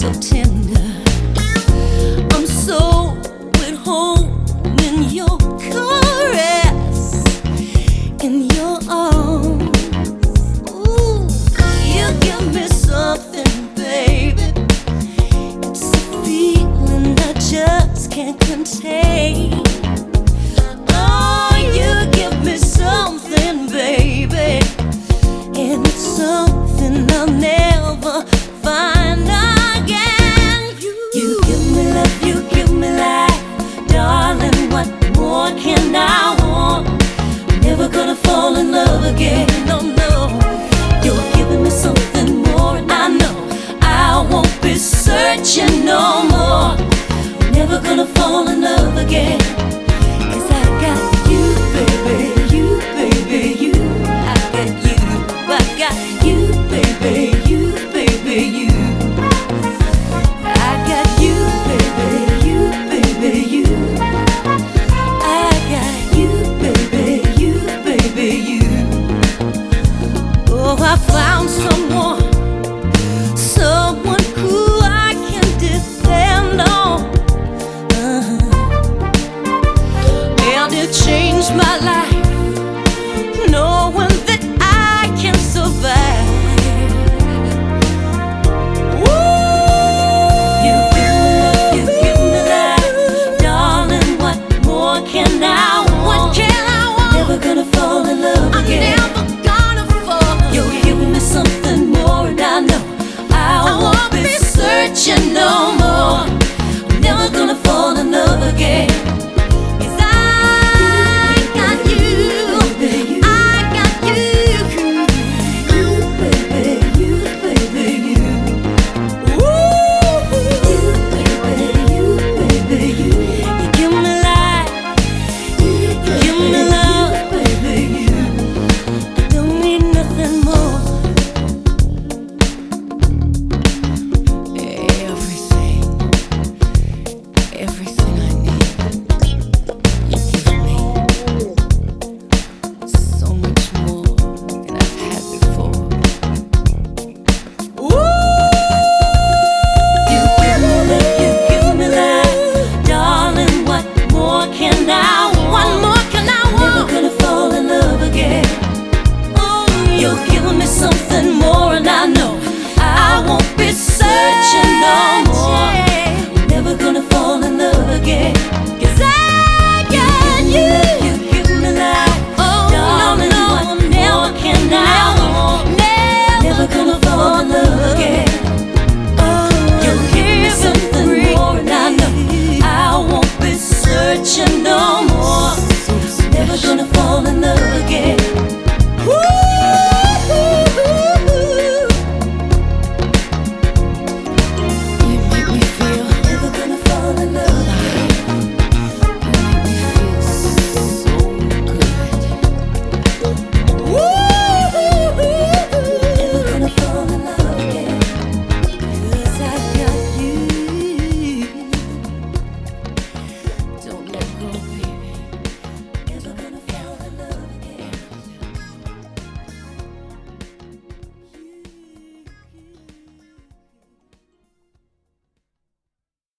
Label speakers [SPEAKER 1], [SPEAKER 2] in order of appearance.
[SPEAKER 1] so tender. Fall in love again.